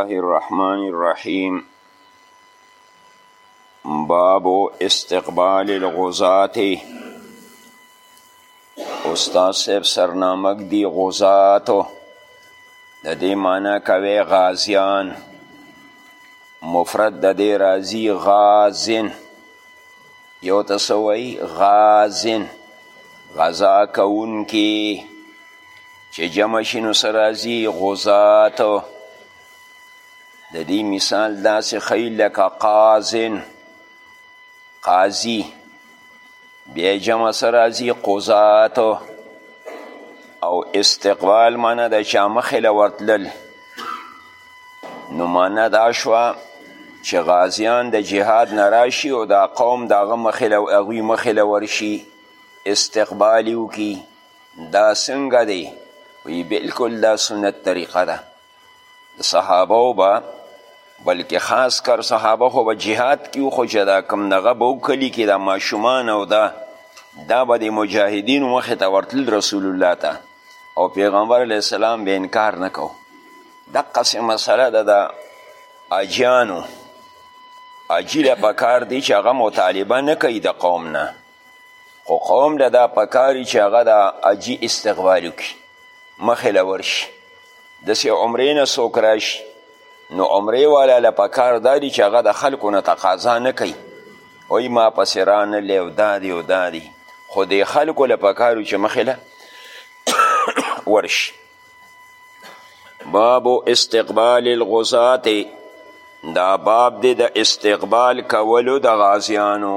الله الرحمن الرحیم باب استقبال الغزات استاد صاحب سرنامک دی غزات د دې معنی کوي غازیان مفرد د دې راځي غازن یو تسوي غازن غزا کون کی چې جمع شي نو څه راځي غزات د دې مثال داسې ښیي لکه قاضن قاضي بیا جمع څه راځي قضات او استقبال معنا د چا مخې له ورتلل نو معنا دا شوه چې غازیان د جهاد نه راشي او دا قوم د هغه مخې له هغوی مخې له ورشي استقبال یې وکړي دا څنګه دی وی بالکل دا سنت طریقه ده د صحابه به بلکې خاص کر صحابه خو به جهاد کیو خو چې دا کم نغه به وکلي کې دا ماشومان او دا دا به د مجاهدینو مخې ته ورتل رسول الله ته او پیغمبر علیه السلام به انکار نه کو دقسې مسله ده د اجیانو اجی له پکار دی چې هغه مطالبه نه کوي د قوم نه خو قوم له دا پکاري چې هغه د حاجي استقبال وکړي مخې له ورشي داسې عمرې نه څوک راشي نو عمرې والا له پکار دا دي چې هغه د خلکو نه تقاضا نه کوي وایي ما پسې رانلی او دا دی او دا دی خو د خلکو له پکارو چې مخې له ورشي باب استقبال الغزات دا باب دی د استقبال کولو د غازیانو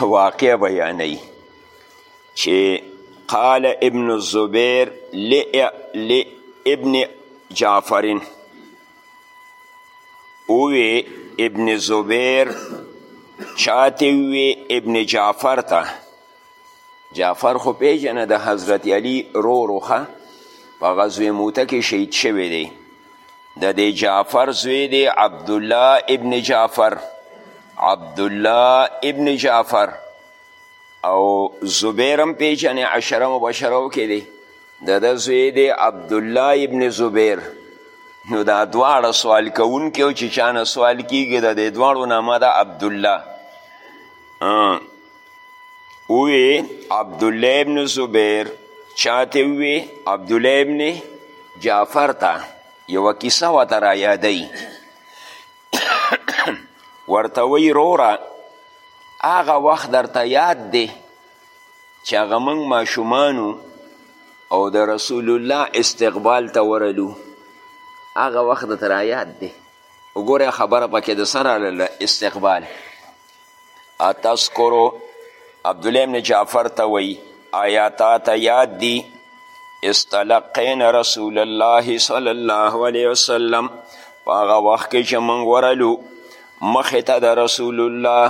واقع بیانوي چې قال ابن الزبیر لابن جعفرین اوی ابن زبیر چاته وی ابن جعفر ته جعفر خو پیژنه د حضرت علی رو روخه په غزوه موته کې شهید شوی دی د دې جعفر زوی دی عبدالله ابن جعفر عبدالله ابن جعفر او زبیر هم پیژنې عشره مبشرو کې دی د ده زوی دی عبدالله ابن زبیر نو دا دواړه سوال کوونکي او چې چا نه سوال کیږي د دې دواړو نامه ده عبدالله اوی عبدالله ابن زبیر چاته وی عبدالله ابن جعفر ته یوه کیسه ورته را یادوي ورته وی روره هغه وخت درته یاد دی چې هغه موږ ماشومانو او د رسول الله استقبال ته ورلو هغه وخت درته را یاد دی وګوره خبره پکې د سره استقبال اتذکرو عبدالله ابن جعفر ته وی آیا تا ته یاد دی استلقین رسول الله صلی الله علیه وسلم په هغه وخت کې چې موږ ورلو مخې ته د رسول الله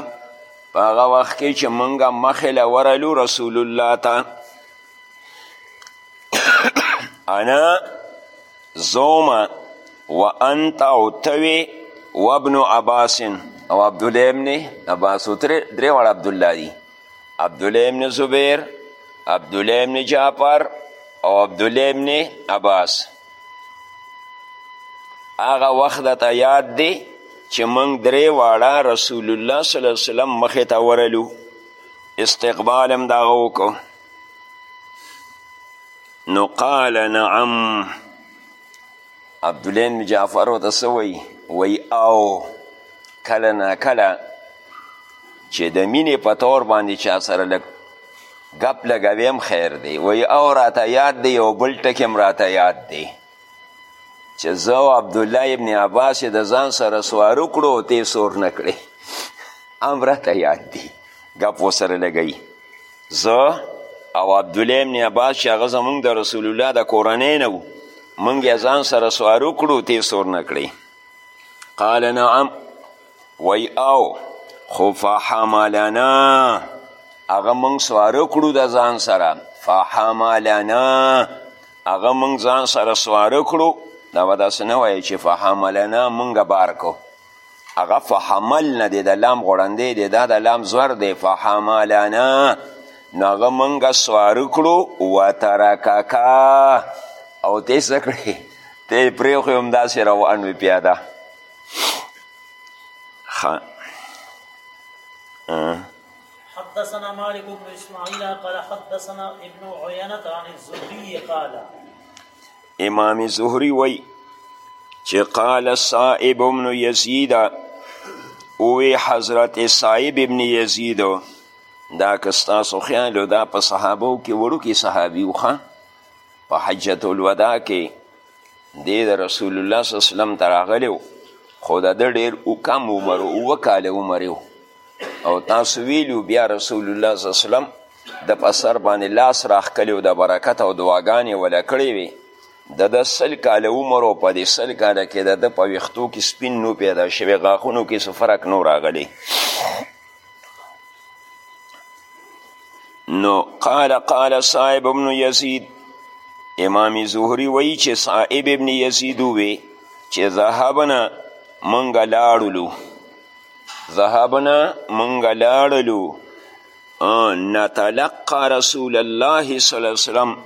په هغه وخت کې چې موږ مخې له ورلو رسول الله ته انا زومه و انت او توی و ابن عباس او عبدالله ابن عباس و درې وړ عبدالله دي عبدالله ابن زبیر عبدالله ابن جعفر او عبدالله ابن عباس هغه وخت درته یاد دی چې موږ درې واړه رسول الله صلی الله علیه وسلم مخې ته ورلو استقبال هم د هغه وکړو نو قال نعم عبدالله بن جعفر ورته څه وایي وایي او کله نا کله چې د مینې په طور باندې چا سره لږ ګپ لګویم خیر دی وایي او راته یاد دی یو بل ټکې هم راته یاد دی چې زه او عبدالله ابن عباس د ځان سره سوار وکړو ته سور نه کړې هم راته یاد دي ګپ ورسره لګوي زه او عبدالله ابن عباس چې هغه زمونږ د رسول الله د کورنۍ نه وو مونږ یې ځان سره سوار وکړو ته سور نه کړې قال نعم وی او خو فحملنا هغه مونږ سوار کړو د ځان سره فحملنا هغه موږ ځان سره سواره کړو دا به داسې نه وایي چې فحملنا موږ بار کو هغه فحمل نه دی د لام غړندی دی دا د لام زور دی فحملنا نو هغه موږ سواره کړو وترککا او تی څه کړې تی پرېښو همداسې روان وي پیاده ښه حدثنا مالك بن اسماعيل قال حدثنا ابن عيينة عن الزهري قال امام زهري وي چې قال صائب بن يزيد اوی حضرت صائب ابن يزيد دا که ستاسو خیال دا په صحابو کې وړوکی صحابي وخه په حجت الوداع کې دی د رسول الله صلی الله علیه وسلم ته راغلی و خو د ده ډېر کم عمر اووه کاله عمر و او تاسو ویلي بیا رسول الله صلی الله علیه وسلم د په سر باندې لاس راښکلی او د برکت او دعاګانې وله کړې وې د ده سل کاله عمر او په دې سل کاله کې د ده په ویښتو کې سپین نو پیدا شوی غاښونو کې څه فرق نو راغلی نو قال قال صاحب ابن یزید امام زهری وی چې صاحب ابن یزید وی چې ذهبنا منګه لاړلو ذهبنا منګه لاړلو نتلقى رسول الله صلی الله علیه وسلم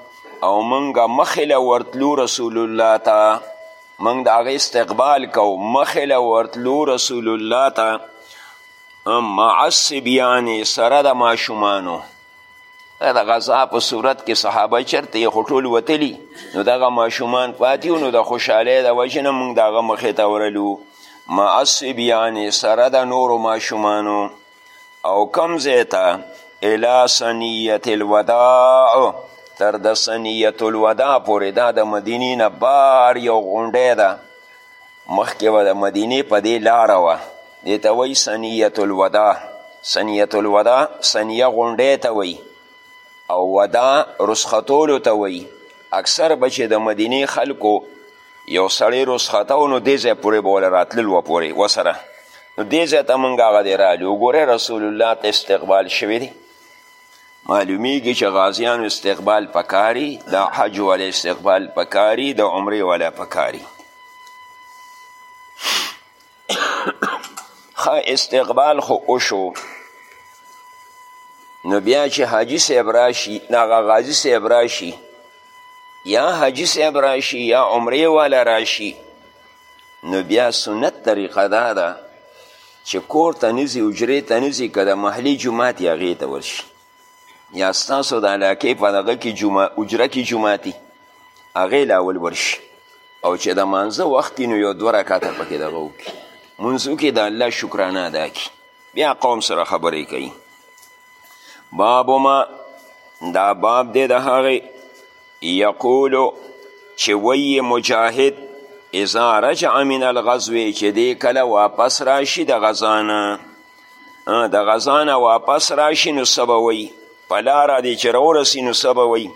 او منګه مخله ورتلو رسول الله ته منګ د هغه استقبال کو مخله ورتلو رسول الله ته مع الصبیان سره د ماشومانو د غذا په صورت کې صحابه چرته یې خو ټول وتلي نو دغه ماشومان پاتې نو د خوشحالۍ د وجې نه موږ د هغه مخې ته ورلو مع الصبیان سره د نورو ماشومانو او کم ځای ته الی سنیت الوداع تر د سنیت الوداع پورې دا د مدینې نه بار یو غونډی ده مخکې به د مدینې په دې لاره وه دې ته وایي سنیت الوداع سنیت الوداع سنیه غونډۍ ته وایي او ودا رسختولو ته وایي اکثر به چې د مدینې خلکو یو سړی رسخته و نو دې ځای پورې به وله راتلل و پورې وسره نو دې ځای ته موږ هغه دی رالو ګوره رسول الله ته استقبال شوی دی معلومیږي چې غازیانو استقبال پکاري د حج ولا استقبال پکاري د عمرې ولا پکاري ښه استقبال خو وشو نو بیا چې حاجي صاحب راشي هغه غازي صاحب راشي یا حاجي صاحب راشي یا عمرې والا راشي نو بیا سنت طریقه دا ده چې کور ته نه ځي حجرې ته نه ځي که د محلي جومات یې هغې ته ورشي یا ستاسو د علاقې په دغه کې جمعه حجره کې جومات دي هغې له اول ورشي او چې د مانځه وخت نو یو دوه رکاته پکې دغه وکړي مونځ وکړي د الله شکرانه ادا کړي بیا قوم سره خبرې کوي باب ما دا باب دی د هغې یقولو چې وی مجاهد اذا رجع من الغزو چې دی کله واپس راشي د غزانه د غزانه واپس راشي نو څه به وایي په لاره دی چې راورسي نو څه به وایي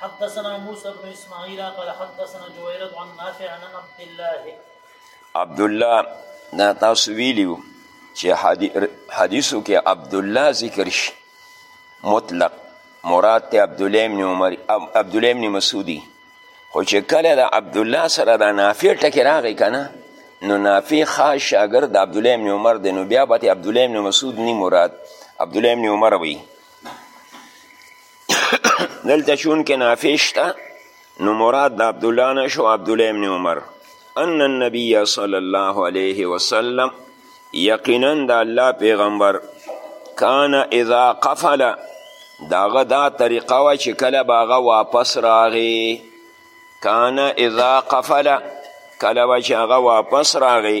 حدثنا موسى بن اسماعيل قال حدثنا جويرد عن نافع عن عبد الله عبد الله دا تاسو ویلیو چې حدیثو کې عبد الله ذکر شي مطلق مراد ته عبدالله ابن عمر عبدالله ابن مسعودي خو چې کله د عبدالله سره د نافع ټکې راغی که نه نو نافع خاص شاګرد د عبدالله ابن عمر دی نو بیا به ته عبدالله ابن مسعود نی مراد عبدالله ابن عمر وي دلته چونکې نافع شته نو مراد د عبدالله نه شو عبدالله ابن عمر ان النبی صلی الله علیه وسلم یقینا د الله پیغمبر کان اذا قفل داغه دا طریقه وه چې کله به هغه واپس راغی کان اذا قفل کله به چې هغه واپس راغی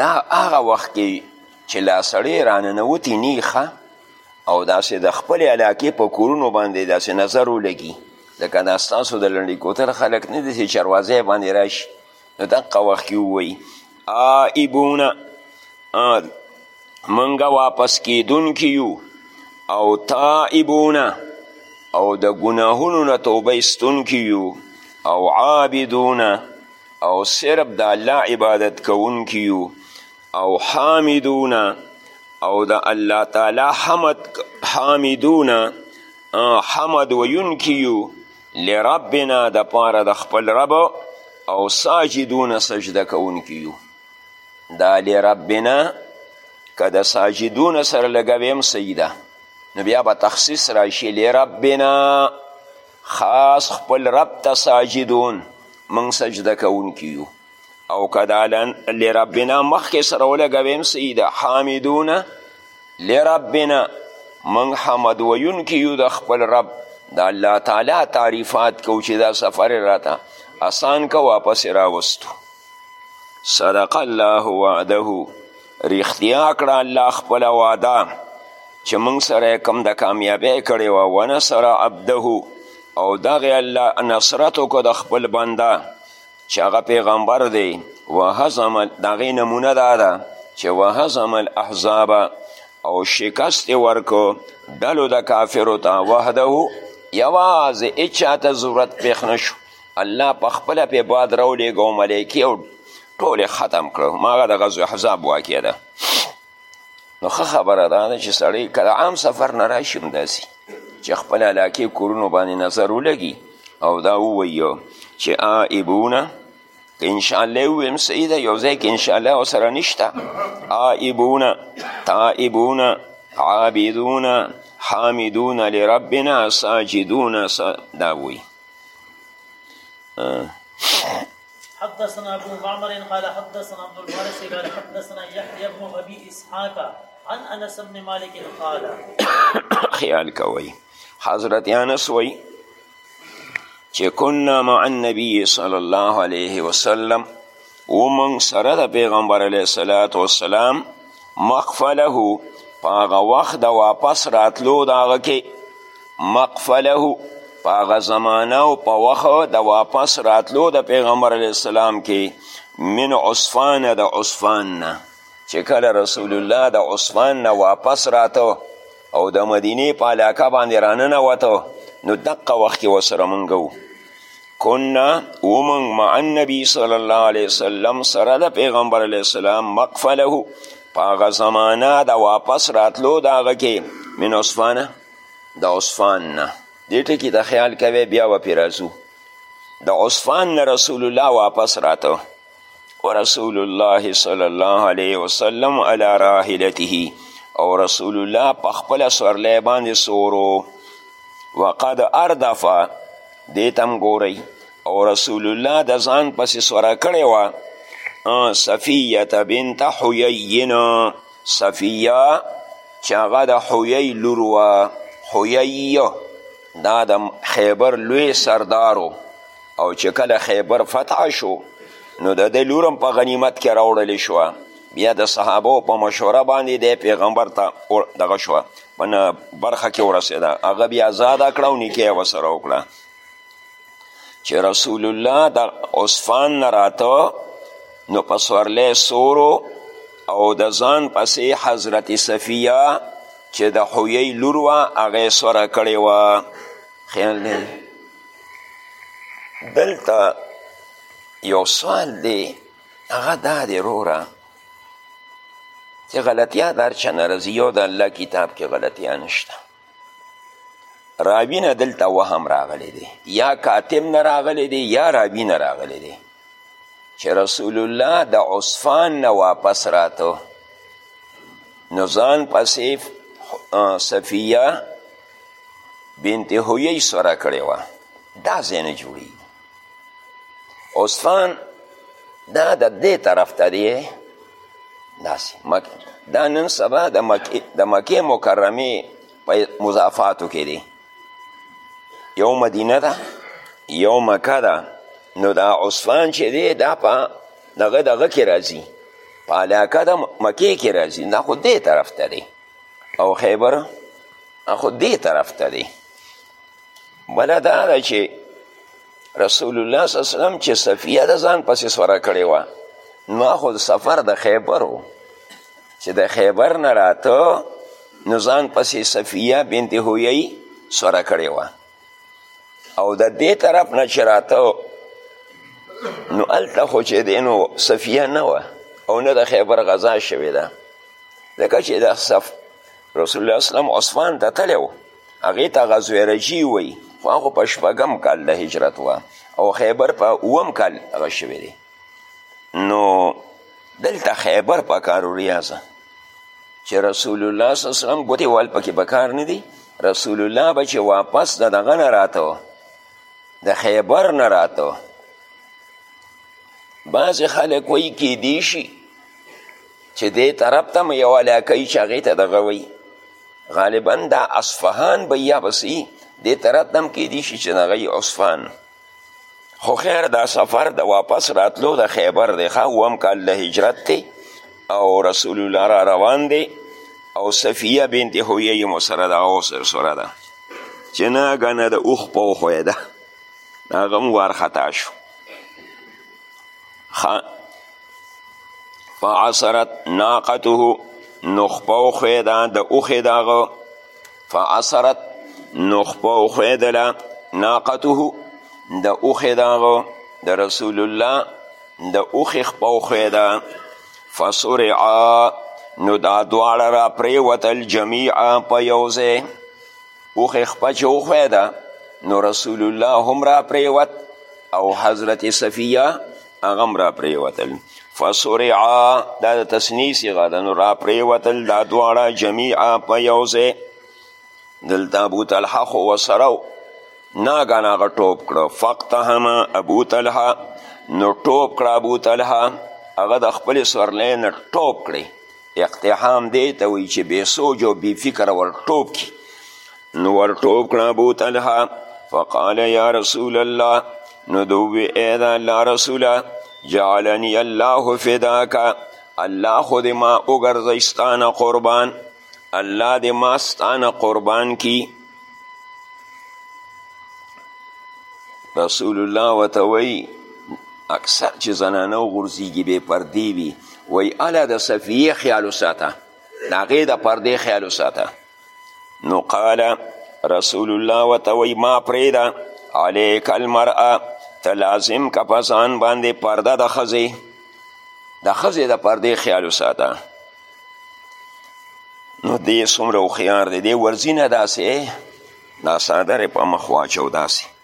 دا هغه وخت کې چې لا سړی راننوتي نیخه او داسې د خپل علاقې په کورونو باندې داسې نظر ولګي ځکه دا ستاسو د لنډي کوتل خلک نه دي چې چروازی باندې راشي نو دقه وخت کې ووایي آئبونه منګه واپس کیدونکي یو او تائبونه او د ګناهونو نه توبه ایستونکي یو او عابدونه او صرف د الله عبادت کوونکي یو او حامدون او د الله تعالی حمد حامدون حمد ویونکي یو لربنا د پاره د خپل رب او ساجدون سجده کوونکي یو دا لربنا که د ساجدون سره لګوي هم صحیح ده نو بیا به تخصیص راشي لربنا خاص خپل رب ته ساجدون موږ سجده کوونکي یو او که دا لربنا مخکې سره ولګوې هم صحیح ده حامدونه لربنا موږ حمد ویونکي یو د خپل رب د الله تعالی تعریفات کو چې دا سفر راته اسان که واپس راوستو صدق الله وعده رښتیا کړه الله خپله وعده چې موږ سره یې کوم د کامیابۍ کړې وه ونصر عبده او دغه الله نصرت وکړو د خپل بنده چې هغه پیغمبر دی وهزم د هغې نمونه دا ده چې وهزم الاحزاب او شکست یې ورکړو ډلو د کافرو ته وحده یوازې هېچا ته ضرورت پېښ نه شو الله په خپله پې باد راولېږه او ملایکې او ټول ختم کړو ماغه د غزو احزاب واقع ده نو ښه خبره دا ده چې سړی که د عام سفر نه راشي همداسې چې خپل علاقې کورونو باندې نظر ولګي او دا ووایو چې آئبونه که انشاءالله وویم صحیح ده یو ځای کې انشاءالله او سره نشته آئبونه تائبونه عابدونه حامدونه لربنا ساجدونه دا وایي حدثنا ابو معمر قال حدثنا عبد الوارث قال حدثنا يحيى بن ابي اسحاق عن انس بن مالك قال خیال کوي حضرت انس وی چې كنا مع النبي صلى الله عليه وسلم ومن سره د پیغمبر علیه الصلاة والسلام مقفله په هغه وخت د واپس راتلو د هغه کې مقفله په هغه زمانه او په وخت د واپس راتلو د پیغمبر علیه السلام کې من عصفان د عصفان نه چې کله رسول الله د عصفان نه واپس راته او د مدینې په علاقه باندې راننوته نو دقه وخت کې ورسره مونږ کنا و منگ مع النبی صلی الله علیه وسلم سره د پیغمبر علیه السلام مقفله پاغه زمانه د واپس راتلو د هغه کې من عصفانه د عصفان نه دې ټکي ته خیال کوی بیا به پرې راځو د عصفان نه رسول الله واپس راته ورسول الله صلی الله علیه وسلم علی راحلته او رسول الله په خپل سورلی باندې سورو وقد اردف دې تم ګورئ او رسول الله د ځان پسې سوره کړې وه صفیه بنت حیین صفیه چې هغه د حیی لور وه حیی دا د خیبر لوی سردارو او چې کله خیبر فتح شو نو د ده لور هم په غنیمت کې راوړل شوه بیا د صحابو په مشوره باندې د پیغمبر ته دغه شوه په برخه کې ورسېده هغه بیا ازاده کړه او نکاح یې ورسره وکړه چې رسول الله د عصفان نه راته نو په سورلی سورو او د ځان پسې حضرت صفیه چې د حویی لور وه هغه یې سوره کړې وه خیال دی دلته یو سوال دی هغه دا دی روره چې غلطیا د هر چا نه راځي یو د الله کتاب کې غلطیا نشته راوی نه دلته وهم راغلی دی یا کاتب نه راغلی دی یا راوی نه راغلی دی چې رسول الله د عصفان نه واپس راتو نو ځان پسې صفیه بې انتهایي سره کړې وه دا ځای نه جوړېږي عثمان دا د دې طرف ته دی داسې دا نن سبا د مکې د مکې مکرمې په مضافاتو کې دی یو مدینه ده یو مکه ده نو دا عثمان چې دی دا په دغه دغه کې راځي په علاقه د مکې کې راځي دا خو دې طرف ته دی او خیبر خو دې طرف ته دی بله دا ده چې رسول الله صلی الله علیه وسلم چې صفیه د ځان پسې سوره کړې وه نو خو سفر د خیبر و چې د خیبر نه راته نو ځان پسې صفیه بنت هویی سوره کړې وه او د دې طرف نه چې راته نو هلته خو چې دی نو صفیه نه وه او نه د خیبر غذا شوې ده ځکه چې د صف رسول الله اسلام عثمان ته تللی و هغې ته غزوه رجی وایي خو هغه په شپږم کال د هجرت وه او خیبر په اووم کال هغه شوی دی نو دلته خیبر په کارو ریاضه چې رسول الله صلی الله علیه وسلم ګوتې وال پکې په کار نه دي رسول الله به چې واپس د دغه نه راته د خیبر نه راته بعضې خلک وایي کیدی شي چې دې طرف ته م یو علاقه یي چې هغې ته دغه وایي غالبا دا اصفهان به یا بسي دې طرف ته هم کیدی شي چې دغه یي عصفان خو خیر دا سفر د واپس راتلو د خیبر دی ښه اووم کال د هجرت دی او رسول الله را روان دی او صفیه بنت حویه یې مو سره ده او سر سره ده چې ناګنه د اوښ په وښویده هغه هم وارخطا شو فعصرت ناقته نو خپه وښویده د اوښې د هغه فعصرت نو خپه وښویدله ناقته د اوښې د هغه د رسول الله د اوښې خپه وښویده فسرعا نو دا دواړه را پرېوتل جمیعا په یو ځای اوښې خپه چې وښویده نو رسول الله هم را پرېوت او حضرت صفیه هغه هم راپرېوتل فسرعا دا د تسنی صیغه ده نو راپرېوتل دا دواړه جمیعا په یو ځای دلته ابو طلحه خو وسره و ناګان هغه ټوپ کړه فقتهما ابو طلحه نو ټوپ کړه ابو طلحه هغه د خپل سورلی نه ټوپ کړی اقتحام دی ته وایي چې بې سوج او بې فکره ور ټوپ کړي نو ور ټوپ کړه ابو طلحه فقال یا رسول الله نو دوی ای د الله رسوله جعلنی الله فداکه الله خو دې ما وګرځئ ستانه قربان الله دې ما ستانه قربان کی رسول الله ورته وایي اکثر چې زنانه وغورځېږي بې پردې وي وایي اله د صفیې خیال وساته د هغې د پردې خیال وساته نو قال رسول الله ورته وایي ما پرېږده علیک المرأه ته لازم که په ځان باندې پرده د ښځې د ښځې د پردې خیال وساته نو دی څومره هوښیار دی دی ورځي نه داسې دا څادر په مخ واچو داسې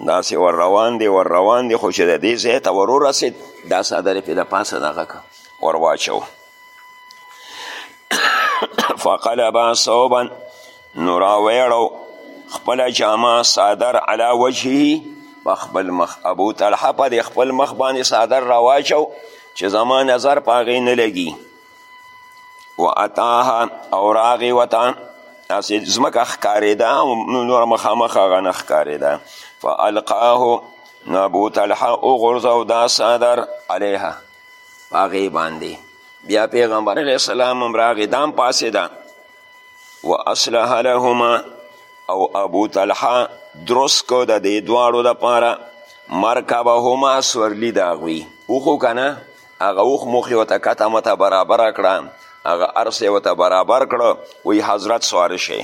داسې ور روان دی ور روان دی خو چې د دې ځای ته ور ورسېد دا څادر یې پې د پاسه دغه که ور واچوه فقلبا صوبا نو راویړو خپله جامه صادر علا وجهه په خپل مخ ابو طلحه په د خپل مخ باندې صادر راواچو چې زما نظر په هغې نه لګي و اتاها او راغی وته داسې ځمکه ښکارېده او نور مخامخ هغه نه ښکارېده فالقاه نو ابو طلحه وغورځو دا صدر علیها په هغې باندې بیا پیغمبر علیه السلام هم راغی دا هم پاسېده و اصلح لهما او ابو طلحه درست کو د دې دواړو دپاره مرکبهما سورلي د هغوی اوښو که نه هغه اوښ موښې ورته کته مته برابره کړه هغه ارس یې ورته برابر کړه وی حضرت سواره شي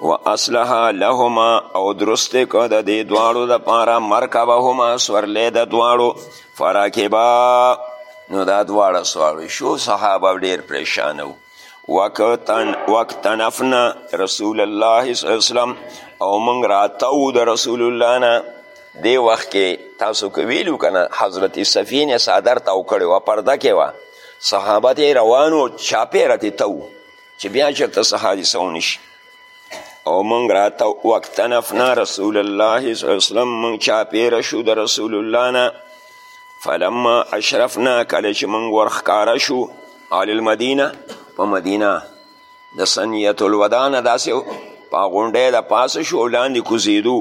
و اصلها لهما او درست که د دې دواړو دپاره مرکبهما سورلی د دواړو فراکبا نو دا دواړه سواره شو صحابه ډېر پریشانه وو وقتنفنا رسول الله صلی الله وسلم او موږ راتاو د رسول الله نه دې وخت کې تاسو که ویلو که نه حضرت صفین یې څادر تاو کړی وه پرده کې وه صحابت یې روانو چاپېره تې تاو چې بیا چېرته څه حادثه ونشي او مونږ راته وقتنفنا رسول الله صلی الله علیه وسلم مونږ چاپیره شو د رسول الله نه فلما اشرفنا کله چې مونږ ورښکاره شو علی المدینه په مدینه د سنیت الوداع نه داسې په غونډۍ د پاسه شو لاندې کوزیدو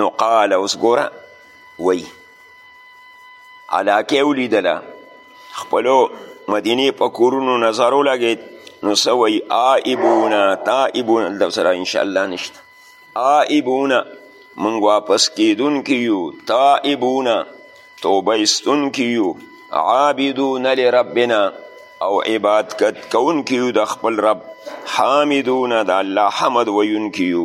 نو قال اوس ګوره وی علاقه ولیدله خپلو مدینې په کورونو نظر ولګېد نو څه وایي آئبونه تائبونه دلته سره انشاءالله نشته آئبونه موږ واپس کېدونکي یو تائبونه توبه ایستونکي یو عابدون لربنا او عبادت کوونکي یو د خپل رب حامدونه د الله حمد ویونکي یو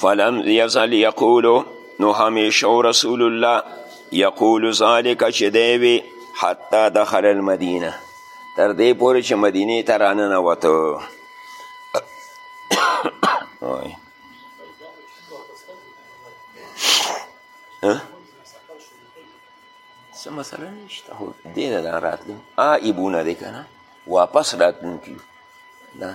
فلم یزل یقولو نو همیشه رسول الله یقول ذالک چې دی وي حتی دخل المدینه تر دې پورې چې مدینې ته راننوته څه مسله نشته خو دې نه دا راتلم آئبونه دی که نه واپس راتلونکي دا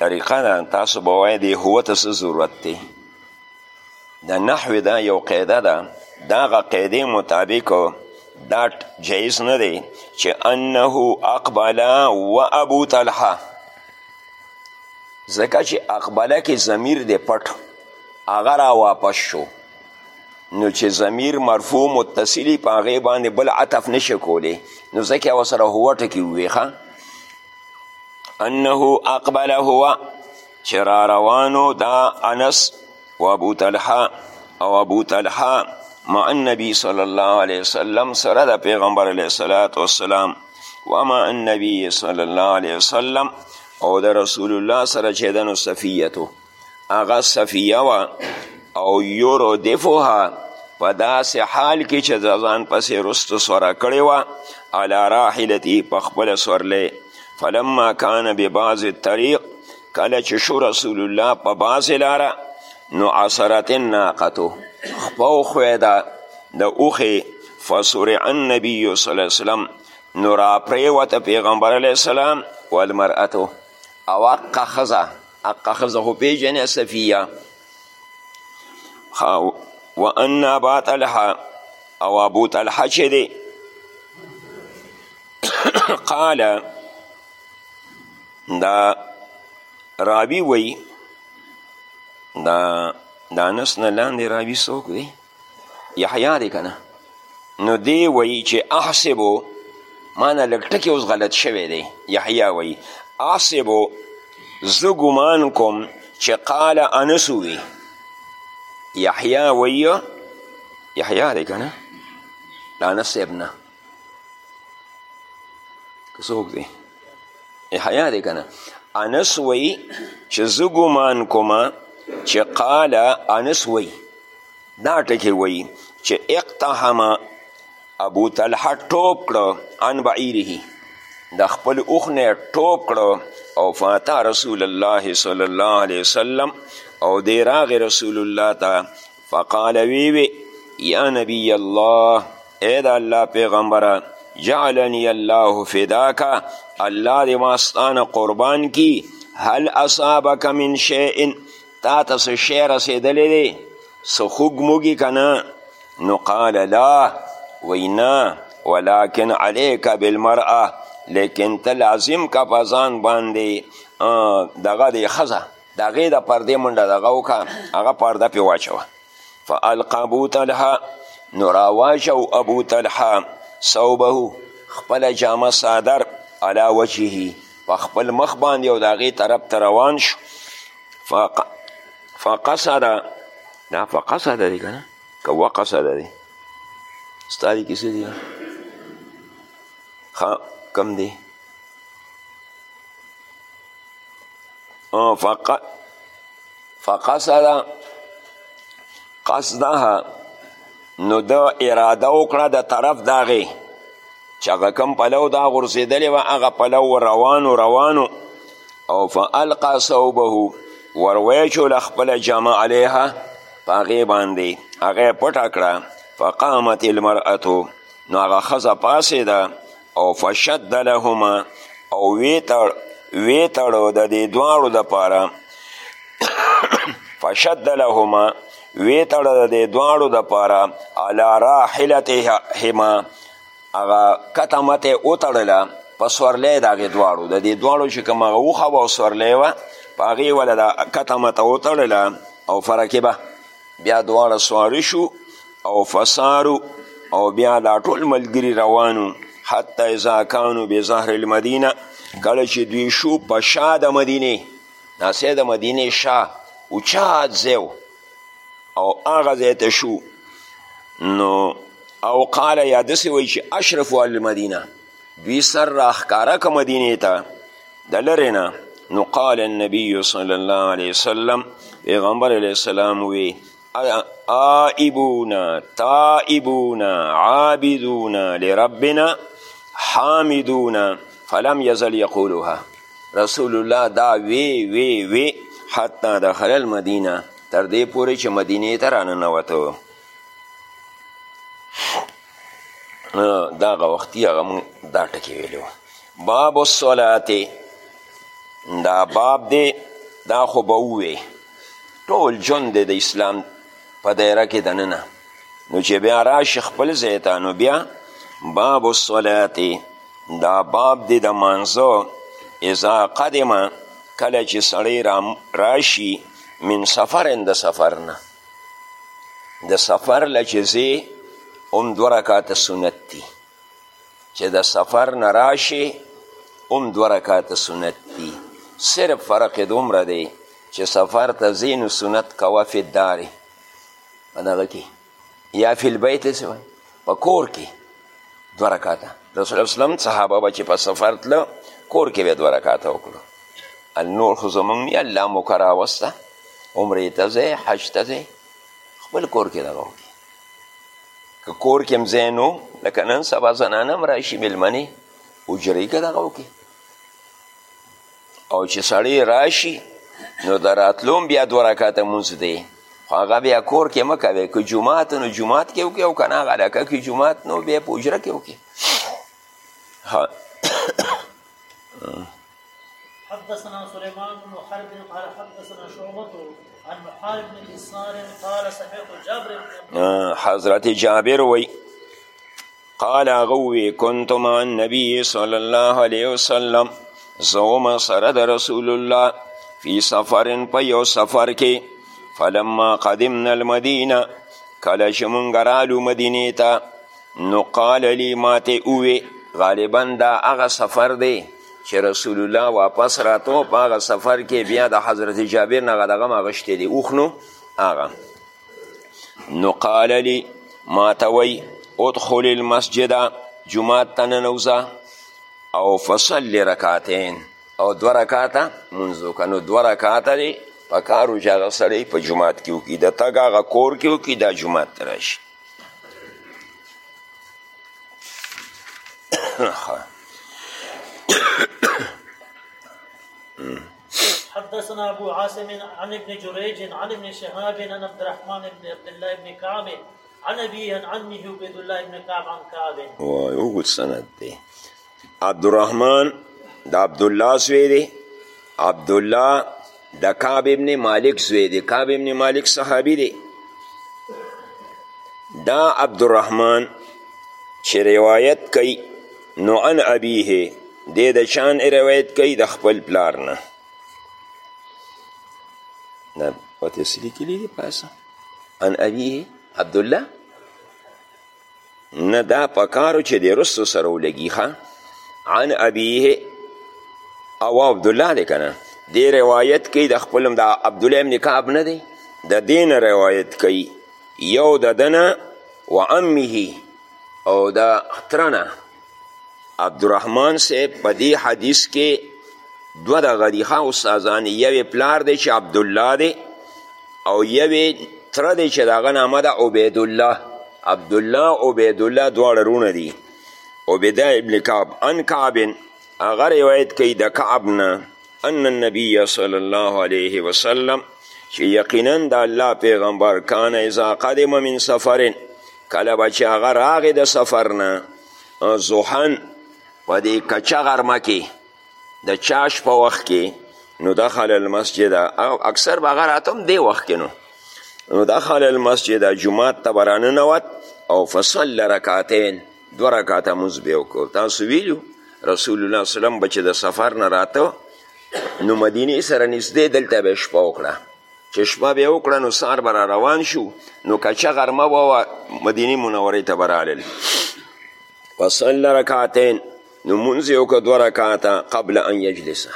طریقه ده تاسو به وایې دې هو ته څه ضرورت دی د نحوې دا یو قاعده ده د هغه قاعدې مطابق دا جایز نه دی چې انه اقبله و ابو طلحه ځکه چې اقبله کې ضمیر دی پټ هغه را واپس شو نو چې ضمیر مرفوع متصلی په هغې باندې بل عطف نشي کولی نو ځکه ورسره هوټه کې وویښه انه اقبل هو چې را روانو دا انس و ابو طلحه او ابو طلحه مع النبي صلی الله علیه وسلم سره د پیغمبر علیه صلات وسلام و مع النبي صلی الله علیه وسلم او د رسول الله سره چې دنو صفیتو هغه صفیه وه او یورو دفوها په داسې حال کې چې د ځان پسې رستو سوره کړې وه علی راحلتي په خپله سورلۍ فلما کان ببعض الطریق کله چې شو رسول الله په بعضې لاره نو عصرت الناقتو خپه وښویده د اوښې فسرع النبي صلی الله علیه وسلم نو راپرېوته پیغمبر علیه السلام والمرأتو او حقه ښځه حقه ښځه خو پېژنې صفیه و ان ابا طلحه او ابو طلحه چې دی قال دا راوی وی دا دانس نه لاندې راوی څوک دی یحیا دی کنه نو دی وایي چې احسبو مانه لږ ټکې اوس غلط شوی دی یحیا وایي احسبو زه ګمان کوم چې قال انس وي یحیا وایي یحیا دی که نه د انس صاحب نه که څوک دی حیا دی که نه انس وی چې زه ګمان کوم چې قال انس وی دا ټکی وی چې اقتحم ابو طلحه ټوپ کړو عن بعیره د خپل اوښ نه ټوپ کړو او فاتا رسول الله صلی الله علیه وسلم او دی راغې رسول الله ته فقال ویوی یا نبی الله ای د الله پیغمبره جعلنی الله فداکا الله دی ما ستانه قربان کی هل اصابک من شیء تا ته څه شی رسېدلی دی څه خوږ موږي که نه نو قال لا وی نه ولکن علیک بالمرأه لیکن ته لازم که په ځان باندې دغه دی ښځه د هغې د پردې منډه دغه وکړه هغه پرده پې واچوه فالقا ابو طلحه نو راواچو ابو طلحه صوبه خپله جامه صادر علا وجهه په خپل مخ باندې او د هغې طرف ته روان شو فق... فقصد دا فقصد دی که نه که وقصد دی ستا دې کیسه دی ښه کم دی فق فقصد قصدها نو د اراده وکړه د طرف داغې چې هغه کوم پلو دا غورځېدلې وه هغه پلو روانو روانو او فالقا صوبه ورویچوله خپله جامه علیها په هغې باندې هغه یې پټه کړه فقامت المرأتو نو هغه ښځه پاسېده او فشد لهما او ویتړ ویتړو د دې دواړو دپاره فشد لهما ویتړه د دې دواړو دپاره علی راحلتهما هغه کته مته وتړله په سورلی د هغې دواړو د دې دواړو چې کوم هغه وښه وه او سورلی وه په هغې وله د کته مته وتړله او فرکبه بیا دواړه سواره شو او فسارو او بیا دا ټول ملګري روانو حتی اذا کانو بظهر المدینه کله چې دوی شو په شا د مدینې ناسې د مدینې شا اوچات ځای او هغه ځای ته شو نو او قال یا داسې وایي چې اشرفو المدینه دوی سر راښکاره که مدینې ته د لرې نه نو قال النبی صلی الله علیه وسلم پیغمبر علیه السلام وی آئبونا تائبونا عابدونا لربنا حامدونا فلم یزل یقولها رسول الله دا وی وی وی حتی دخل المدینه تر دې پورې چې مدینې ته راننوته دا هغه وختي هغه مونږ دا ټکې ویلي باب الصلات دا باب دی دا خو به ووې ټول ژوند دی د اسلام په دایره کې دننه نو چې بیا راشي خپل ځای ته نو بیا باب الصلات دا باب دی د مانځه اذا قدمه کله چې سړی راشي من سفر د سفر نه د سفر له چې ځې هم دوه رکاته سنت دي چې د سفر نه راشې هم دوه رکاته سنت دي صرف فرق یې دومره دی چې سفر ته ځې نو سنت کوه فی الدارې په دغه کې یا فی البیت څه په کور کې دوه رکاته رسول اسلم صحابه به چې په سفر تله کور کې به دوه رکاته وکړو نور خو زمونږ نه الله مو که راوسته عمرې ته ځې حج ته ځې خپل کور کې دغه وکړي که کور کې هم ځای نو لکه نن سبا زنانه هم راشي مېلمنې اجرې که دغه وکړي او چې سړی راشي نو د راتلوم بیا دوه رکعته مونځ دی خو هغه بیا کور کې مه کوې که جومات نو جومات کې وکړې او که نه هغه علاقه کې جومات نو بیا په حجره کې وکړې حدثنا سليمان بن حرب قال حدثنا شعبة عن محارب بن قصار قال سمعت جابر حضرت جابر وي قال هغه ووی کنت مع النبي صلی الله علیه وسلم زه وم سره د رسول الله فی سفر په یو سفر کې فلما قدمنا المدینه کله چې مونږ رالو مدینې ته نو قال لي ماته اووې غالبا دا هغه سفر دی چې رسول الله واپس راتو په هغه سفر کې بیا د حضرت جابر نه غدغه ما غشتې دي اوخ نو هغه نو قال لي ما ته وایي ادخل المسجد جماعت ته ننوځه او فصل رکعتین او دوه رکعته مونځ وکړه نو دوه رکعته دی په کار و چې هغه سړی په جومات کې وکړي د تګ هغه کور کې وکړي دا جومات ته راشي حدثنا ابو عاصم عن ابن جريج عن ابن شهاب عن عبد الرحمن بن عبد الله بن كعب عن ابي عن عمه عبيد الله بن كعب عن كعب وای وګت سند دی عبد الرحمن د عبد الله سوی دی عبد الله د کعب ابن مالک زوی دی کعب ابن مالک صحابي دی دا عبدالرحمن چې روایت کوي نو عن ابیه دې د چا نه روایت کوي د خپل پلار نه دا ورته څه لیکلي دي پاسه عن ابیه عبدالله نه دا په کارو چې د رسو سره ولګي ښه عن ابیه او عبدالله دی که نه دې روایت کوي د خپل د عبدالله ابن کعب نه دی د دې نه روایت کوي یو د ده نه و عمه او دا ترنه عبدالرحمن صاحب په دې حدیث کې دوه دغه دي ښه استادان یوې پلار دی چې عبدالله دی او یوې تره دی چې د هغه نامه ده عبیدالله عبدالله عبیدالله دواړه رونه دي عبیده ابن کعب ان کعب هغه روایت کوي د کعب نه ان النبی صلی الله علیه وسلم چې یقینا د الله پیغمبر کان اذا قدم من سفرن کله به چې هغه راغې د سفر نه زحن په دې کچه غرمه کې د چاش په وخت کې نو دخل المسجد او اکثر به هغه راته هم دې وخت کې نو نو دخل المسجد جماعت ته به راننوت او فصل رکعتین دو رکعته مونځ به وکړو تاسو ویلو رسول الله وسلم به چې د سفر نه راته نو مدینې سره نږدې دلته به یې شپه وکړه چې شپه به وکړه نو سار به را روان شو نو کچه غرمه ووه مدینې منورې ته به رالل وصل رکعتین نو مونځ یې وکړه دوه رکعته قبل ان یجلسه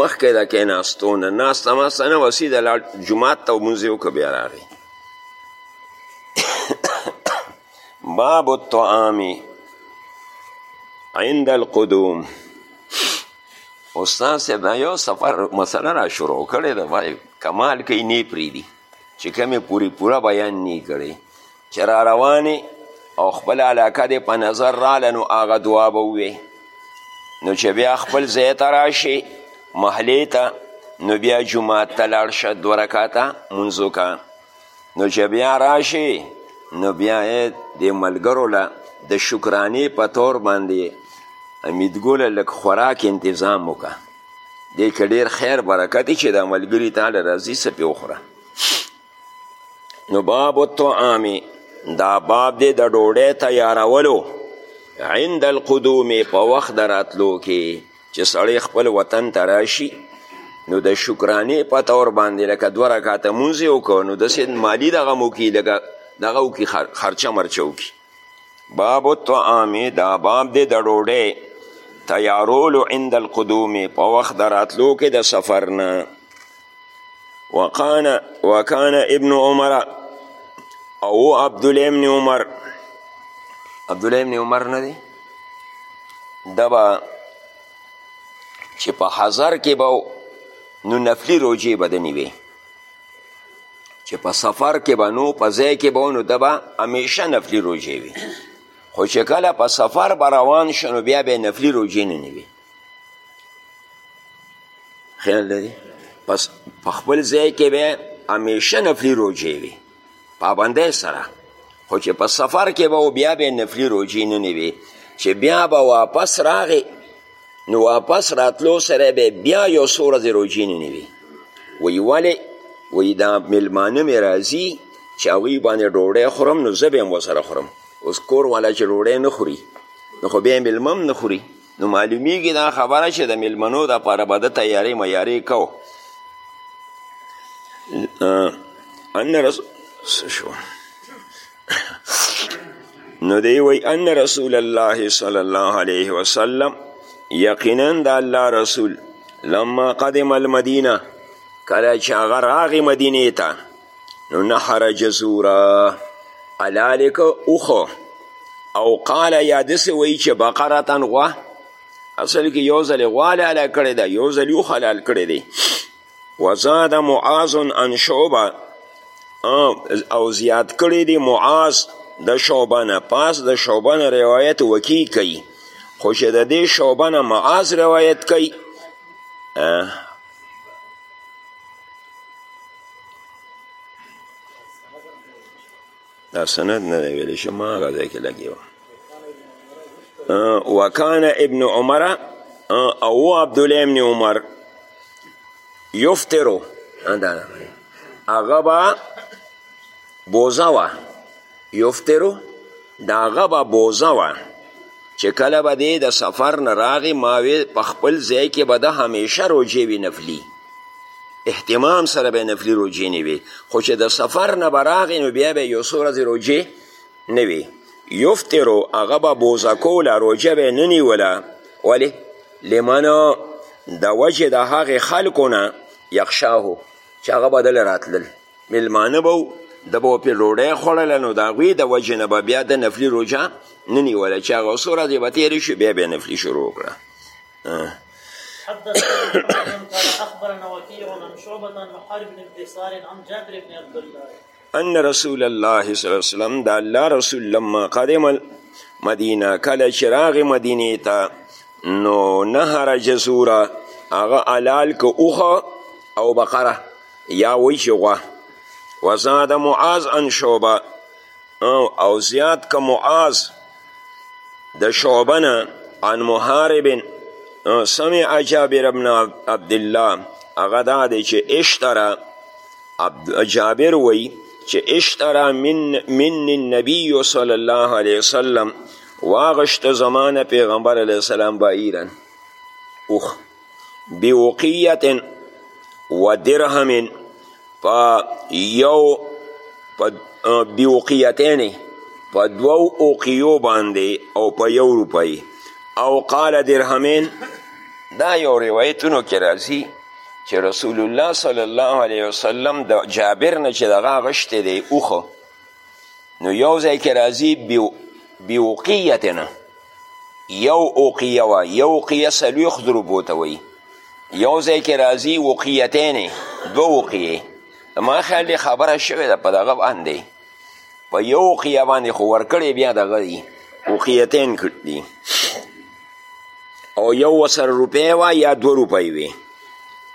مخکې د کېناستو نه ناسته ماسته نه وه سیده لاړ جومات ته مونځ یې وکړه بیا راغی باب الطعام عند القدوم استاد صاحب دا یو سفر مسله را شروع کړې ده وای کمال کوي نه پرېږدي چې کومې پورې پوره بیان نه کړي چې را روانې او خپل علاقه دې په نظر راله نو هغه دعا به ووې نو چې بیا خپل ځای ته راشي محلې ته نو بیا جومات ته لاړ شه دوه رکاته مونځ وکړه نو چې بیا راشي نو بیا یې د ملګرو له د شکرانې په طور باندې امیدګله لږ خوراک انتظام وکړه دې کې ډېر خیر برکت چې دا ملګري تاله راځي څه پې وخوره نو باب الطعام دا باب دی د ډوډۍ تیارولو عند القدوم په وخت د راتلو کې چې سړی خپل وطن ته راشي نو د شکرانې په طور باندې لکه دوه رکاته مونځ یې وکړو نو داسې مالي دغه مو کي لکه دغه وکړي خرچه مرچه وکړي باب الطعام دا باب دی د ډوډۍ تیارولو عند القدوم په وخت د راتلو کې د سفر نه وقانا وکانا ابن عمر او عبدالله ابن عمر عبدالله ابن عمر نه دی دا به چې په هزار کې به نو نفلی روجې به د نیوې چې په سفر کې به نو په ځای کې به نو د به همیشه نفلی روجې وي خو چې کله په سفر به روان شنو بیا به نفلی روجې نه نیوي خیال لري پس په خپل ځای کې به همیشه نفلي روژې وي پابندۍ سره خو چې په سفر کې به بیا به نفلي روژې نه وي چې بیا به واپس راغی نو واپس راتلو سره به بیا یو څو ورځې روژې نه وي وی ولې وی دا میلمانه مې راځي چې هغوی باندې ډوډۍ خورم نو زه به هم ورسره خورم اوس کور والا چې ډوډۍ نه خوري نو خو بیا یې میلمه هم نه خوري نو معلومیږي دا خبره چې د میلمنو دپاره به ده تیارې میارې کو ان رسول شو نو دی وی ان رسول الله صلی الله علیه وسلم یقینا د الله رسول لما قدم المدینه کله چې هغه راغی مدینې ته نو نحر جزورا حلاله که اوخه او قال یا داسې وایي چې بقرتن غوا اصل کې یو ځل یې غوا حلاله کړې ده یو ځل یې حلال کړی دی وزاد معاذ عن شعبه او زیات کړی دی معاذ د شعبه نه پاس د شعبه نه روایت وکی کوي خو چې د دې شعبه نه معاذ روایت کوي دا سند نه دی ویلی شو ما هغه ځای کې لګی وم وکان ابن عمر او عبدالله ابن عمر یفترو هغه به بوزه وه یفترو د هغه به بوزه وه چې کله به دی د سفر نه راغی ما وې په خپل ځای کې به د همیشه روژې وي نفلي احتمام سره به نفلي روژې نه وي خو چې د سفر نه به راغی نو بیا به یو څو ورځې روژې نه وي یفترو هغه به بوزه کوله روژه به یې نه نیوله ولې لمنو د وجې د هغې خلکو نه یخشاهو چې هغه به دله راتلل میلمانه به د به پې ډوډۍ خوړله نو د هغوی د وجې نه به بیا د نفلي روژه نه نیوله چې هغه څو ورځې به تېرې شي بیا به یې نفلي شروع کړه ان رسول الله صلی الله علیه وسلم د الله رسول لما قدم مدینه کله چې راغې مدینې ته نو نهر جزوره هغه حلال که اوښه او بقره یا وی چې غوا وزاد معاذ ان شعبه او زیات که معاذ د شعبه نه عن محارب سمع جابر ابن عبدالله هغه دا دی چې اشترا جابر وی چې اشترا من من النبی صلی الله علیه وسلم واغشت زمانه پیغمبر علیه السلام بایرن اوخ بوقیت و درهم په یو بوقیتین په دوو اوقیو باندې او په یو روپۍ او قال درهمین دا یو روایتونو کې راځي چې رسول الله صلی الله علیه وسلم د جابر نه چې دغه غشتی دی اوخه نو یو ځای کې راځي بیوقیتنا یو اوقیه وه یو اوقیه څلوېښت ضربو ته وایي یو ځای کې راځي اوقیتینې دوه اوقیې ما خیال دی خبره شوې ده په دغه باندې په یو اوقیه باندې خو ورکړی بیا دغه دي اوقیتین دي او یو ورسره روپۍ وه یا دوه روپۍ وې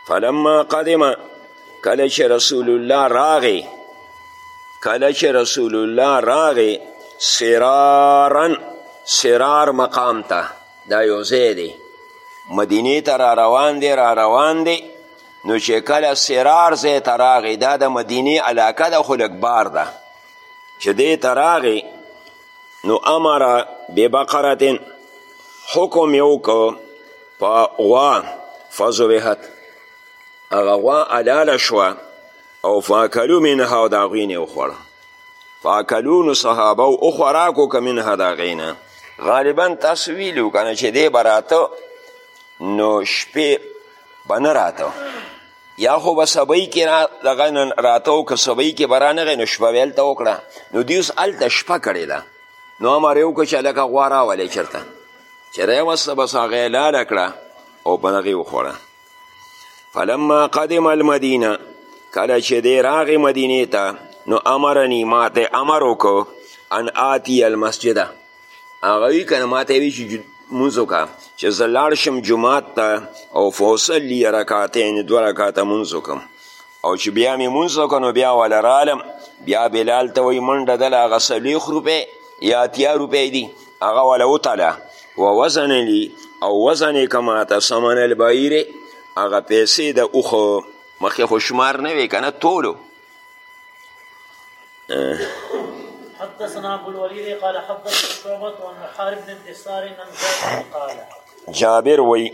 فلما قدمه کله چې رسول الله راغی کله چې رسول الله راغی سرارن سرار مقام ته دا یو ځای دی مدینې ته را روان دی را روان دی نو چې کله سرار ځای ته راغی دا د مدینې علاقه ده خو لږ بار ده چې دې ته راغی نو امر ببقرتن حکم یې وکړو په غوا فضبحت هغه غوا حلاله شوه او فاکلو منها او د هغوی نه وخوړه فاکلو نو صحابه او خوراک وکړه منها د هغې نه غالبا تاسو ویلي و که نه چې دی به راته نو شپې به نه راته یا خو به سبۍ کې را دغه نه راته او که سبۍ کې به رانغی نو شپه به هلته وکړه نو دوی اوس هلته شپه کړې ده نو امر یې وکړو چې هلکه غوا راولې چېرته چې راوسته بس هغه یې لاله کړه او په دغې وخوړه فلما قدم المدینه کله چې دی راغې مدینې ته نو امرنی ماته امر وکړو ان آتی المسجده هغه وی که نه ماته وی چې مونځ وکړه چې زه لاړ شم جومات ته او فوصلي رکعتین دوه رکعته مونځ وکړم او چې بیا مې مونځ وکړه نو بیا وله رالم بیا بلال ته وایي منډه دله هغه څلوېښت روپۍ یا اتیا روپۍ دي هغه وله وتله ووزن لي او وزن یې که ماته ثمن البعیرې هغه پیسې د اوښو مخکې خو شمار نه وې که نه تولو حدثنا ابو الوليد قال حدثنا شعبة عن محارب بن انتصار عن جابر قال جابر وی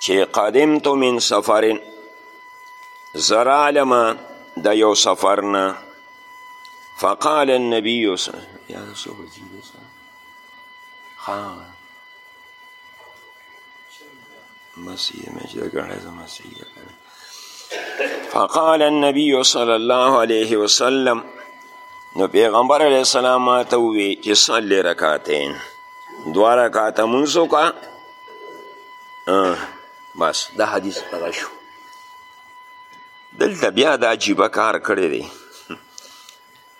چې قدمت من سفر زرالما د یو سفر نه فقال النبي صلی الله علیه وسلم ها مسیح مجده ګڼه زه مسیح فقال النبي صلی الله علیه وسلم نو پیغمبر علیه السلام ماته ووی چې صلی رکعتین دوه رکعته مونځ وکړه بس دا حدیث دغه شو دلته بیا دا عجیبه کار کړی دی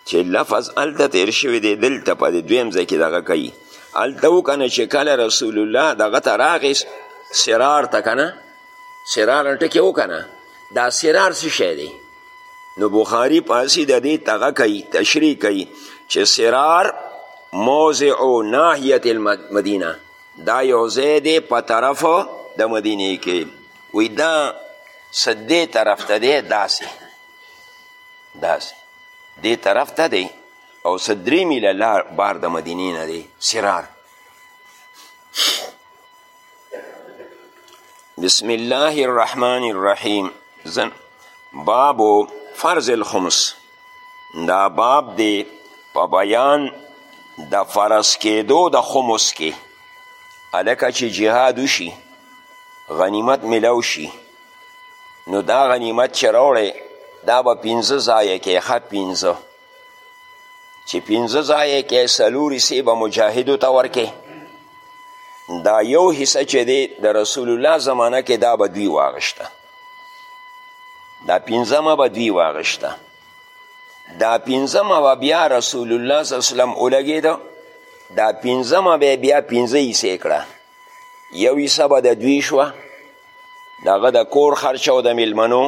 چې لفظ هلته تیر شوی دی دلته په دې دویم ځای کې دغه کوي هلته وکنه چې کله رسول الله دغه ته راغی سرار ته کنه سرار ټکې وکنه دا سرار څه شی دی نو بخاری پاسی د دې تغه کوي تشریح کوي چې سرار موضع ناحیت المدینه دا یو ځای دی په طرف د مدینې کې وی دا څه دې طرف ته دی داسې داسې دې طرف ته دی او څه درې میله لار بار د مدینې نه دی سرار بسم الله الرحمن الرحیم زن بابو فرض الخمس دا باب دی په بیان د فرض کېدو د خمس کې هلکه چې جهاد وشي غنیمت ملو شي نو دا غنیمت چې راوړی دا به پنځه ځایه کې ښه پنځه چې پنځه ځایه کې څلور حصې به مجاهدو ته ورکې دا یو حصه چې دی د رسول الله زمانه کې دا به دوی واغشته دا پنځمه به دوی واغشته دا پنځمه به بیا رسول الله صلی وسلم ولګېده دا پنځمه به بیا پنځه حصې کړه یو حصه به د دوی شوه د هغه د کور خرچه او د میلمنو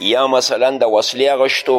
یا مثلا د وسلې اغشتو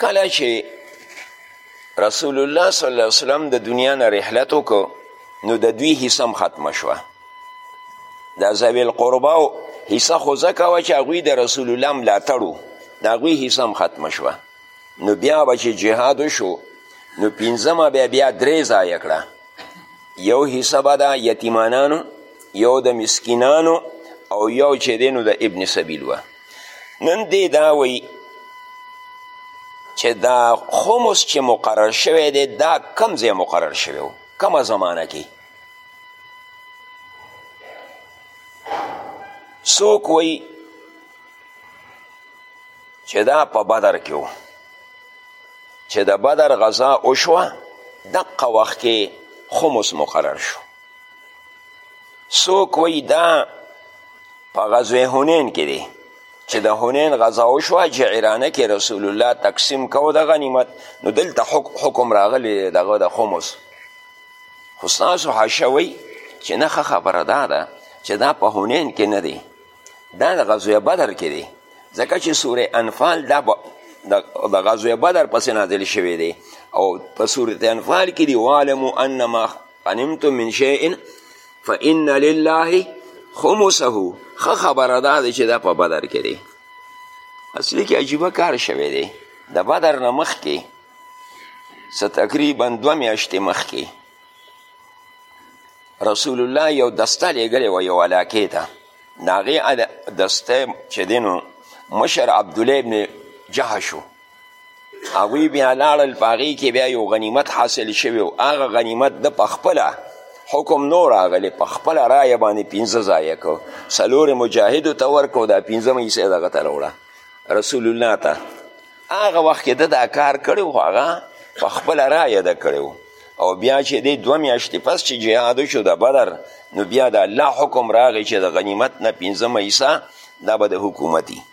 کله چې رسول الله صلی الله علیه وسلم د دنیا نه رحلت وکړو نو د دوی حصه هم ختمه شوه د ذوي القرباو حصه خو ځکه وه چې هغوی د رسول الله ملاتړ و د هغوی حصه هم ختمه شوه نو بیا به چې جهاد وشو نو پنځمه بیا بیا درې ځایه کړه یو حصه به د یتیمانانو یو د مسکینانو او یو چې دی نو د ابن سبیل وه نن دی دا وی چې دا خمس چې مقرر شوی دی دا کم ځای مقرر شوی و کمه زمانه کې څوک وی چې دا په بدر کې و چې د بدر غذا وشوه دقه وخت کې خمس مقرر شو څوک وایي دا په غزوه هنین کې دی چې د هنین غزا وشوه جعرانه کې رسول الله تقسیم کو د غنیمت نو دلته حکم راغلی دغه د خمس خو ستاسو حشه وایي چې نه ښه خبره دا ده چې دا په هنین کې نه دی دا د غزوه بدر کې دی ځکه چې سوره انفال دا د غزوه بدر پسې نازل شوی دی او په سوره انفال کې دی والمو انما غنمتم من شیء فان لله خمسه ښه خبره دا دی چې دا په بدر کې دی اصلي کې عجیبه کار شوی دی د بدر نه مخکې څه تقریبا دوه میاشتې مخکې رسول الله یو دسته لیږلی و یو علاقې ته د هغې دسته چې دی نو مشر عبدالله ابن جهش و هغوی بیا لاړل په هغې کې بیا یو غنیمت حاصل شوی و هغه غنیمت ده په خپله حکم نو راغلی په خپله رایه باندې پنځه ځایه کو څلور یې مجاهدو ته ورکړو دا پنځمه حصه یې دغه ته راوړه رسول الله ته هغه وخت کې ده دا کار کړی خو هغه په خپله رایه ده کړی او بیا چې دی دوه میاشتې پس چې جهاد وشو د بدر نو بیا د الله حکم راغی چې د غنیمت نه پنځمه حصه دا به د حکومتي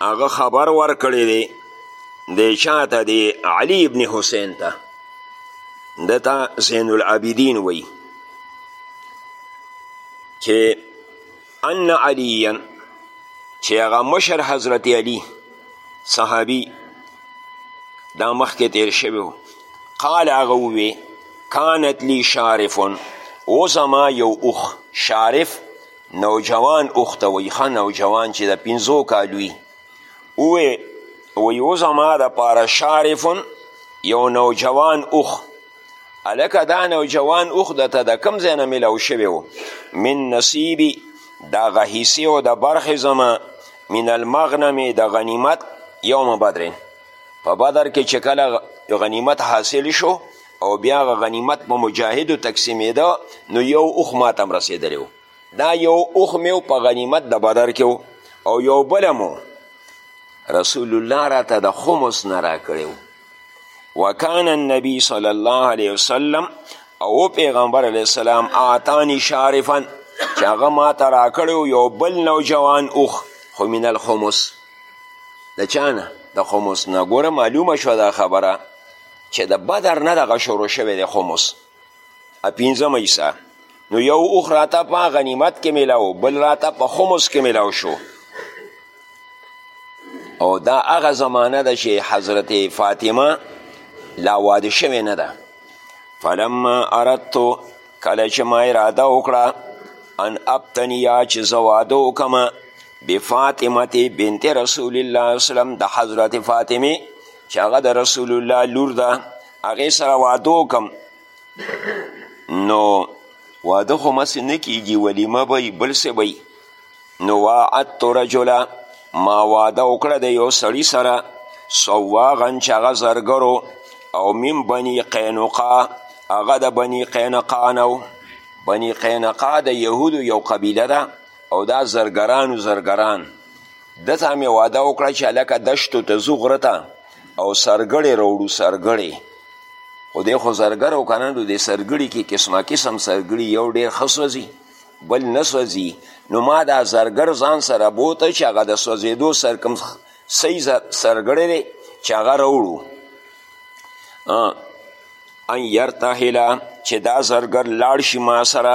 هغه خبر ورکړی دی دی چا ته دی علی ابن حسین ته ده ته زین العابدین وی چې ان علیا چې هغه مشر حضرت علی صحابي دا مخکې تیر شوی و قال هغه ووی کانت لی شارفون او زما یو اوخ شارف نوجوان اوښ ته وایي ښه نوجوان چې د پنځو کالو وي ووایي وایي او زما دپاره شارفن یو نوجوان اوښ هلکه دا نوجوان اوښ درته د کوم ځای نه میلاو شوی و من نصیبي د هغه حصې او د برخې زما من المغنمې د غنیمت یوم بدرین په بدر کې چې کله غنیمت حاصل شو او بیا هغه غنیمت په مجاهدو تقسیمېده نو یو اوښ ما ته هم رسېدلی و دا یو اوښ مې په غنیمت د بدر کې او یو بل مو رسول الله راته د خمس نه راکړی و وکان النبی صلی الله علیه وسلم او پیغمبر علیه السلام اعطانی شارفا چې هغه ما ته راکړی یو بل نوجوان اوښ خو من الخمس د چا نه د خمس نه ګوره معلومه شوه دا خبره چې د بدر نه دغه شروع شوی دی خمس پنځمه حصه نو یو اوښ راته په غنیمت کې میلاو بل راته په خمس کې میلاو شو او دا هغه زمانه ده چې حضرت فاطمه لا واده شوې نه ده فلما اردتو کله چې ما اراده وکړه ان ابتنیا چې زه واده وکړم بفاطمه بنت رسول الله وسلم د حضرت فاطمه چې هغه د رسول الله لور ده هغې سره واده وکم نو واده خو مسې نه کیږي ولیمه به بل څه به نو واعدت رجلا ما واده وکړه د یو سړي سره سواغا چې هغه زرګرو او من بني قینقا هغه د بني قینقا نه بني قینقا د یهودو یو قبیله ده او دا زرګرانو زرګران ده ته مې وعده وکړه چې هلکه دشتو ته ځو غره ته او سرګړې راوړو سرګړې خو دی خو زرګر او که نه نو د سرګړي کې قسمه قسم سرګړي یو ډېر ښه سوځي بل نه سوځي نو ما دا زرګر ځان سره بوته چې هغه د سوځېدو سر کوم صحیح سرګړی دی چې هغه راوړو ان یرتحله چې دا زرګر لاړ شي ما سره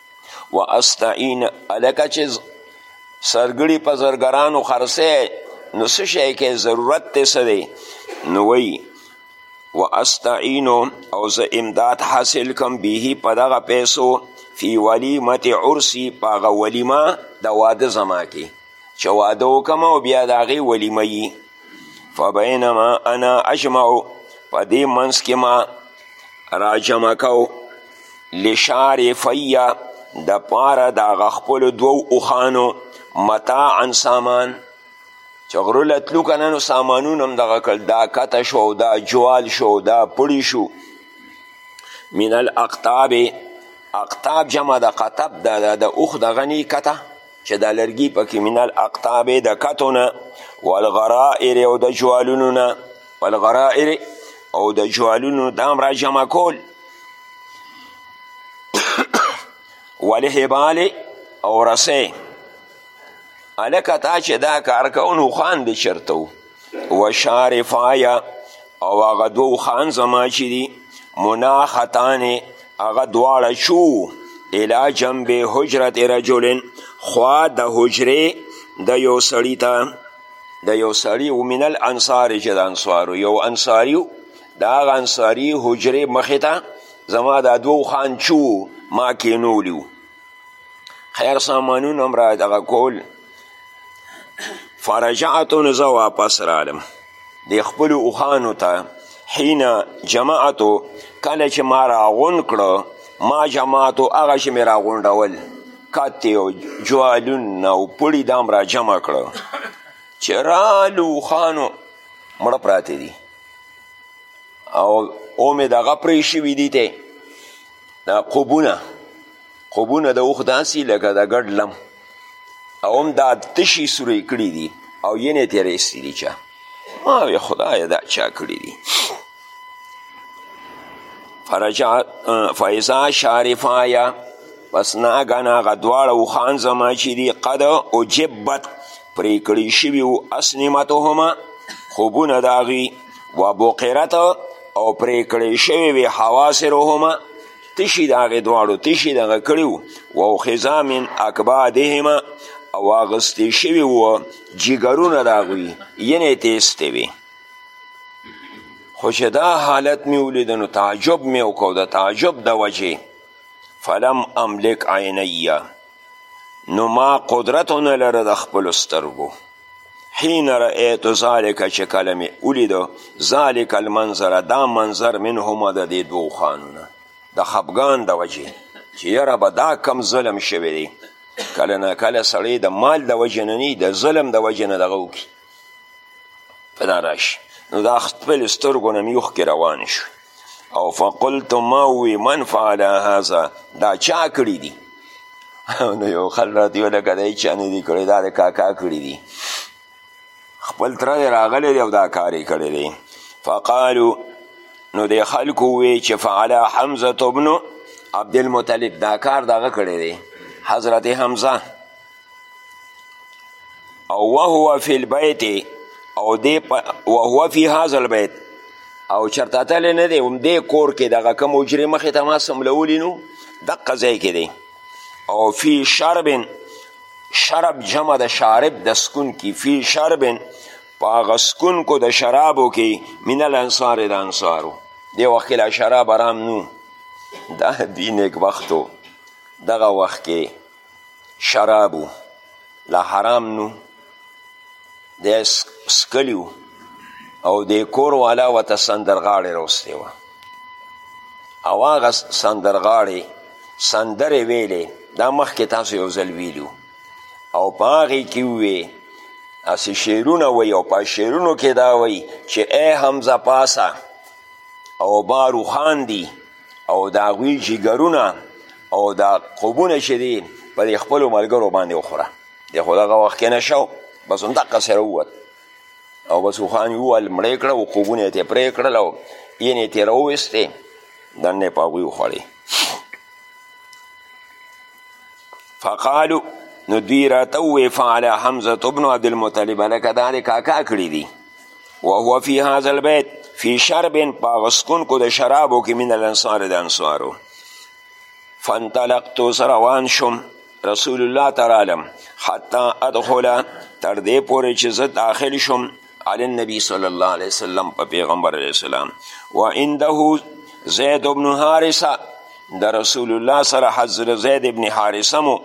و استعین الکه چې سرګړي په زرګرانو خرڅه نو څه شی کې ضرورت دی څه دی نو وایي و استعینو او زه امداد حاصل کم به په دغه پیسو فی ولیمت عرسی په هغه ولیمه د واده زما کې چې واده وکم او بیا د هغې ولیمه یي فبینما انا اجمعو په دې منځ کې ما راجمع کو لشعر فیه د پاره د هغه خپلو دوو اوښانو متاعا سامان چې غره له تلو که نه نو سامانونه هم دغه کړل دا کته شو او دا جوال شو او دا پړي شو من الاقطاب اقطاب جمع د قطب د د اوښ دغه نی کته چې دا لرګي پکې من الاقطاب د کتو نه والغرائر او د جوالونو نه والغرائر او د جوالونو دام را جمع کول والحبال او رسې هلکه تا چې دا کار کوو نو خان دې چېرته و شارفایا او هغه دوه اوښان زما چې دي مناختانې هغه دواړه شو الی جنب حجرت رجل خوا د حجرې د یو سړي ته د یو سړي و من الانصار چې د انصارو یو انصاري د هغه انصاري حجرې مخې ته زما دا دوه خان چو ما کینولیو خیر سامانونه هم را دغه کول فرجعتو نو زه واپس رالم د خپلو اوښانو ته حین جماعتو کله چې ما راغونډ کړو ما جماعتو هغه چې مې راغونډول کتې او جوالونه او پړي دا هم را جمع کړو چې رالو اوښانو مړه پراته دي او او مې دغه پرې شوي دي ته دا قبونه قبونه د اوښ داسې لکه د ګډ لم او هم دا تشي سورې کړي دي او ینې ترې ایستي دي چا ما وې خدایه دا چا کړي دي فرجعت فیضا شارفایا پس ناګانا هغه دواړه اوښان زما چې دي قد اجبت پرې کړی شوي و اسنمتهما خوبونه د هغوی و بقرت او پرې کړی شوی وې حواسرهما تشي د هغې دواړو تشي دغه کړي وو واخذا من اکبادهما او اخیستې شوي وو جګرونه د هغوی ینې تیستې وې خو چې دا حالت مې ولید نو تعجب مې وکړو د تعجب د وجې فلم املک عینیه نو ما قدرت نه لره د خپلو سترګو حین رأیت ذالک چې کله مې ولیدو ذالک المنظر دا منظر منهما د دې دوو خانو نه د خفګان د وجې چې یاره به دا کم ظلم شوی دی کله نه کله سړی د مال د وجې نه نه د ظلم د وجې نه دغه وکړي په دا راشي نو دا خپل سترګو نه مې اوښکې روانې شوې او فقلت ما وی من فعل هذا دا چا کړی دی نو یو خل راته ویل که دی چا نه دی کړی دا د کاکا کړی دی خپل تره دی راغلی دی او دا کار یې کړی دی فقالو نو د خلکو وی چې فعل حمزه ابن عبدالمطلب دا کار دغه کړی دی حضرت حمزه او وهو فی البیت او دی وهو فی هذا البیت او چرته تللی نه دی همدې کور کې دغه کوم حجرې مخې ته ما سملولي نو دقه ځای کې دی او فی شرب شرب جمع د شارب د سکون کې فی شرب په هغه سکونکو د شرابو کې من الانصار د انصارو دې وخت کې لا شراب حرام نو دا دی نیکبختو دغه وخت کې شراب و لا حرام نو دی سکلی و او د کور والا ورته سندرغاړې راوستې وه او هغه سندرغاړې سندرې ویلې دا مخکې تاسو یو ځل ویلي او په هغې کې ووې هسې شعرونه وایي او په شعرونو کې دا وایي چې ای همزه پاسه او بارو خان دی او د هغوی جګرونه او دا قوبونه چې دي په دې خپلو ملګرو باندې وخوره دی خو دغه وخت کې نه شو بس همدقه سره ووت او بس وخان وویل مړې کړه او خوبونه یې ترې پرې کړل او یې یې ترې راوویستې دننه یې په هغوی وخوړې فقالو نو دوی راته ووې فعل حمزه بن عبدالمطلب هلکه دا دې کاکا کړي دي وهو فی هذا البیت فی شرب په هغه څکونکو د شرابو کې من الانصار د انصارو فانطلقتو زه روان شوم رسول الله ته رالم حتی ادخله تر دې پورې چې زه داخل شوم علی النبی صلی الله علیه وسلم په پیغمبر علیه السلام و عنده زید بن حارثه د رسول الله سره حضرت زید بن حارثه مو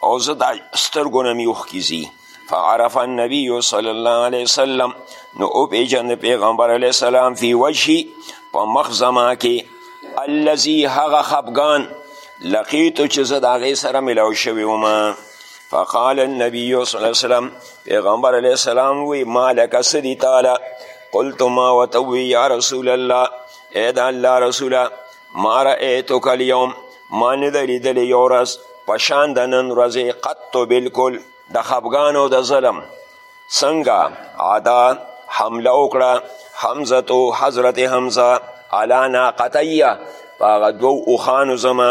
او زه د سترګو نه مې اوښکې فعرف النبی صلی الله علیه وسلم نو او پیجن پیغمبر علیه السلام فی وجهی په مخ زما کې الذي هغه خفګان لقیتو چې زه د هغې سره ملاو شوی وم فقال النبی صلی الله علیه وسلم پیغمبر علیه السلام وی ما لک څه دي تاله قلت ما ورته یا رسول الله ای د الله رسوله ما رأیتک الیوم ما نه ده لیدلې یو ورځ په شان د نن ورځې قط بلکل د خفګان او د ظلم څنګه عدا حمله وکړه حمزتو حضرت حمزه علا ناقتیه په هغه دوو اوښانو زما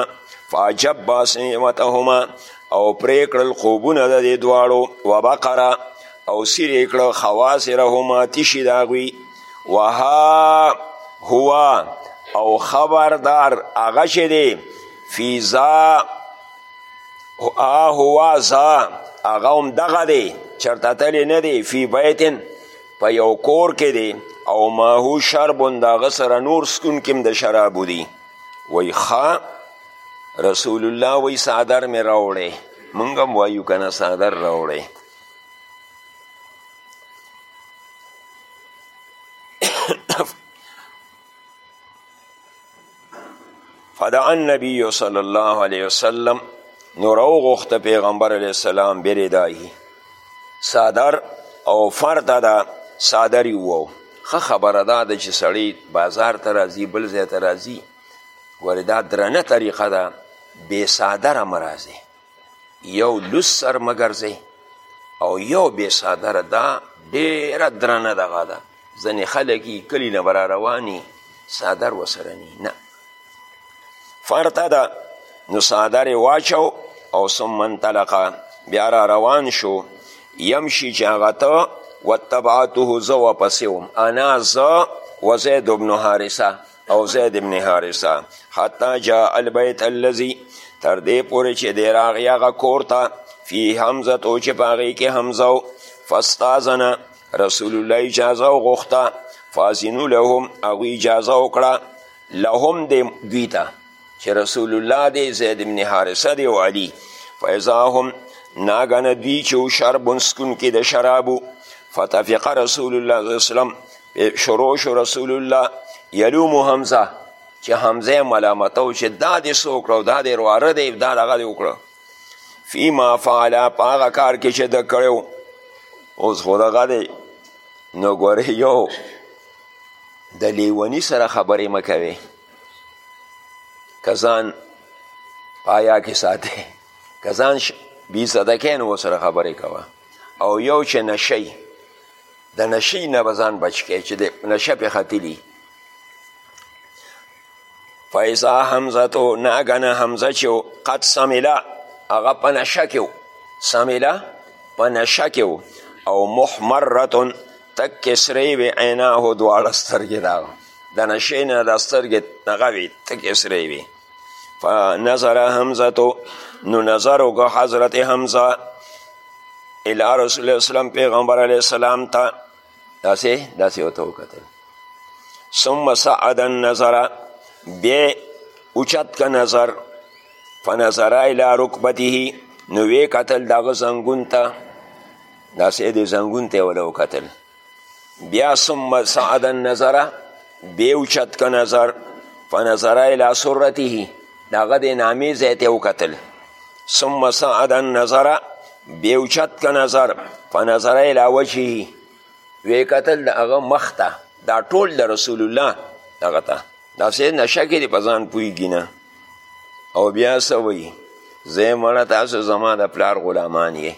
فعجب باسمتهما او پرې کړل خوبونه د دې دواړو وبقره او سیر یې کړه خواصرهما تشي د هغوی وها هو او خبردار هغه چې دی فی ذا ها هو ذا هغه هم دغه دی چرته تللی نه دی فی بیتن په یو کور کې دی او ماهو شربن د هغه سره نور څکونکي هم د شرابو دي وایي ښه رسول الله وایي څادر مې راوړی مونږ هم وایو که نه څادر راوړی فدع النبی صلی الله علیه وسلم نو راوغوښته پیغمبر علیه السلام بردایی صادر او فرته ده صادر یې وو ښه خبره دا ده چې سړی بازار ته راځي بل ځای ته راځي ګورې دا درنه طریقه ده بې صادره مه راځې یو لوس سر مه ګرځئ او یو بې څادره دا ډېره درنه دغه ده ځینې خلک یي کلي نه به را رواني څادر ورسره نی نه فرته ده نو څادر یې واچو او ثم انطلقه بیا را روان شو یمشي چې هغه ته وتبعته زه ورپسې وم انا زه و زید بن حارثه او زید ابن حارثه حتی جاء البیت الذي تر دې پورې چې دی راغی هغه کور ته فی حمزه تو چې په هغې کې حمزه و فاستاذنه رسول الله اجازه وغوښته فاذنو لهم هغوی اجازه وکړه لهم د دوی ته چې رسول الله دی زید ابن حارثه دی او علی فاذا هم ناګنه دوی چې و شرب څکونکي د شرابو فتفق رسول الله صلی وسلم شروع شو رسول الله یلوم حمزه چې حمزه ملامته و چې دا دې څه وکړه او دا دې رواره دی دا دغه دې وکړه فیما فعله په هغه کار کې چې ده کړی و اوس خو دغه دی نو ګورې یو د لیونی سره خبرې مه کوې که ځان پایا کې ساتې که ځان بی صدقه نو ورسره خبرې کوه او یو چې نشی د نشی نه به ځان بچ کړي چې د نشه پې ختلي فیضا حمزه تو ناګنه حمزه چې قد سمیلا هغه په نشه کې سمیلا په نشه کې او محمرتن تک کسرې وې عیناه دواړه سترګې دا د نشې نه دا سترګې هغه وي تکې سرې وي فنظر حمزه تو نو نظر وکړه حضرت حمزه الی رسول الله اسلام پیغمبر علیه السلام ته داسې داسې ورته وکتل ثم صعد النظر بیا اوچت که نظر فنظر الی رکبته نو ویې کتل دغه زنګون ته داسې د زنګون ته یې وله وکتل بیا ثم سعد النظر بیا اوچت که نظر فنظر الی سرته د هغه د نامې ځای ته وکتل ثم سعد النظر بیا اوچت که نظر فنظر الی وجهه ویې کتل د هغه مخ ته دا ټول د رسول الله دغه ته دا سید نشه کې دی په ځان پوهېږي نه او بیا څه وایي زه مړه تاسو زما د پلار غلامان یې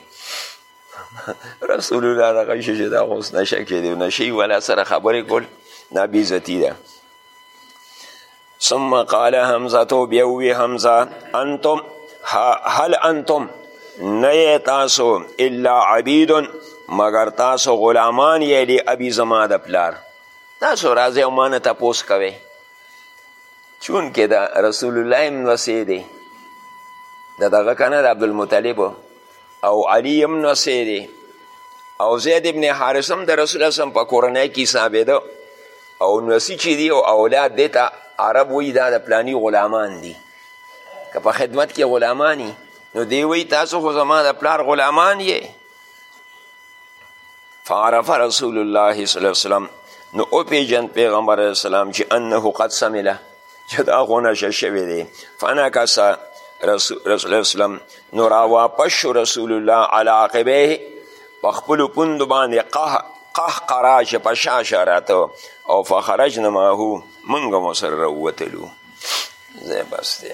رسول الله دغه شي چې دا اوس نشه کېدی نشي ولا سره خبرې کول دا بېعزتي ده ثم قال حمزه تو بیا ووی حمزه انتم هل انتم نه تاسو الا عبید مگر تاسو غلامان یې لی ابي زما د پلار تاسو راځئ او ما نه تپوس کوئ چونکې د رسول الله هم نوسې دی د دغه که نه د عبدالمطلب او علی هم نسی دی او زید ابن حارث هم د رسول اسلم په کورنۍ کې حسابېده او نسی چې دی او اولاد دی ته عرب وی دا د پلانی غلامان دي که په خدمت کې غلامانی نو دی وی تاسو خو زما د پلار غلامان یې فعرف رسول الله صلی الله علیه وسلم نو او پیجن پیغمبر اسلام چې انه قد سمله چې دا خو نشه شوی دی فنکسه رسول الله اسلام نو راواپس شو رسول الله علی عقبه په خپلو پوندو باندې قه قه قرا چې په شا شا راته او فخرجنا معه موږ هم سره راووتلو زه بس دی